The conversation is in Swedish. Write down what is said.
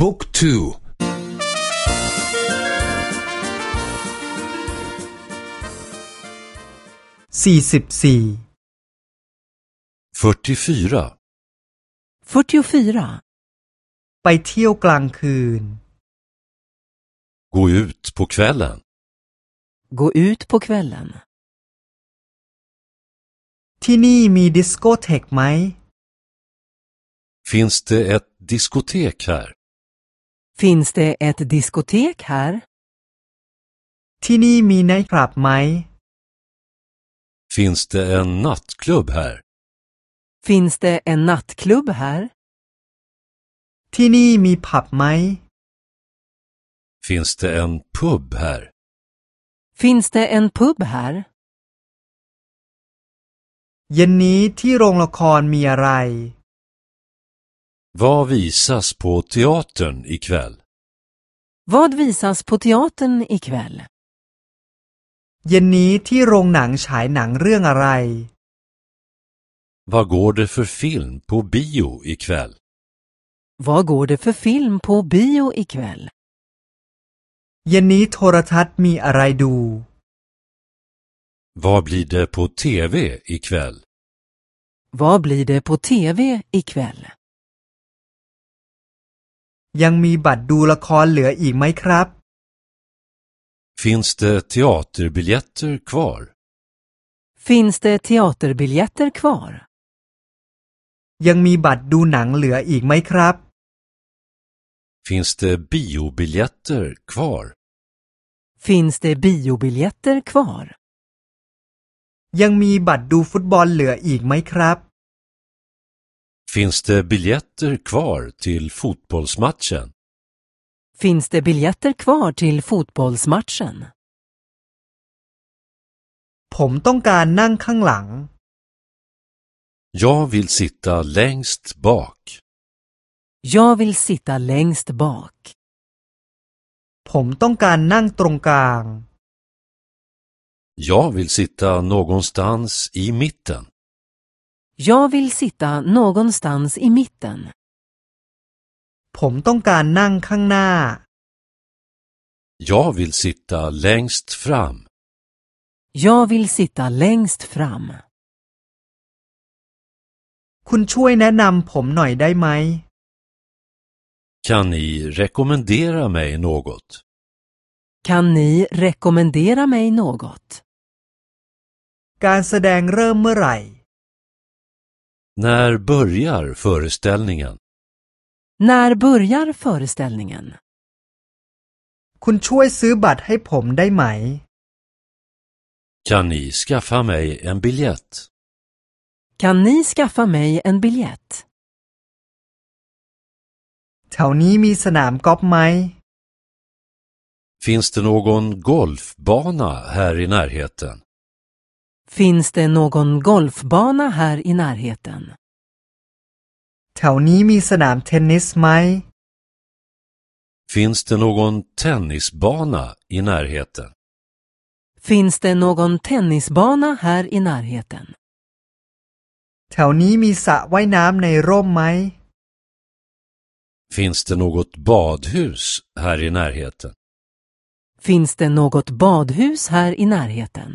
บุ๊กทูสี่สิบสี่ 44. 44. ไปเที่ยวกลางคืน Gå ut på kvällen. Gå ut på kvällen. ที่นี่มีดิสโกเทกไหม Finns det ett diskotek här? Finns det ett diskotek här? ที่นี่มีไนท์คลับไหม Finns det en nattklubb här? Finns det en nattklubb här? ที่นี่มีผับไหม Finns det en pub här? Finns det en pub här? เย็นนี้ที่โรงละครมีอะไร Vad visas på teatern ikväll? Vad visas på teatern ikväll? เย็นนี้ที่โรงหนังฉายหนังเรื่องอะไร Vad går det för film på bio ikväll? Vad går det för film på bio ikväll? เย็นนี้โทรทัศน์มีอะไรดู Vad blir det på TV ikväll? Vad blir det på TV ikväll? ยังมีบัตรดูละครเหลืออีกไหมครับ Finns det teaterbiljetter kvar? Finns det teaterbiljetter kvar? ยังมีบัตรดูหนังเหลืออีกไหมครับ Finns det biobiljetter kvar? Finns det biobiljetter kvar? ยังมีบัตรดูฟุตบอลเหลืออีกไหมครับ Finns det biljetter kvar till fotbollsmatchen? Finns det biljetter kvar till fotbollsmatchen? ผมต้องการนั่งข้างหลัง Jag vill sitta längst bak. Jag vill sitta längst bak. ผมต้องการนั่งตรงกลาง Jag vill sitta någonstans i mitten. Jag vill sitta någonstans i mitten. ผมต้องการนั่งข้างหน้า Jag vill sitta längst fram. Jag vill sitta längst fram. คุณช่วยแนะนำผมหน่อยได้ไหม Kan ni rekommendera mig något? Kan ni rekommendera mig något? การแสดงเริ่มเมื่อไหร่ När börjar föreställningen? När börjar föreställningen? คุณช่วยซื้อบัตรให้ผมได้ไหม Kan ni skaffa mig en biljett? Kan ni skaffa mig en biljett? แถวนี้มีสนามกอล์ฟไหม Finns det någon golfbana här i närheten? Finns det någon golfbana här i närheten? แถวนี้มีสนามเทนนิสไหม Finns det någon tennisbana i närheten? Finns det någon tennisbana här i närheten? แถวนี้มีสระว่ายน้ำในร่มไหม Finns det något badhus här i närheten? Finns det något badhus här i närheten?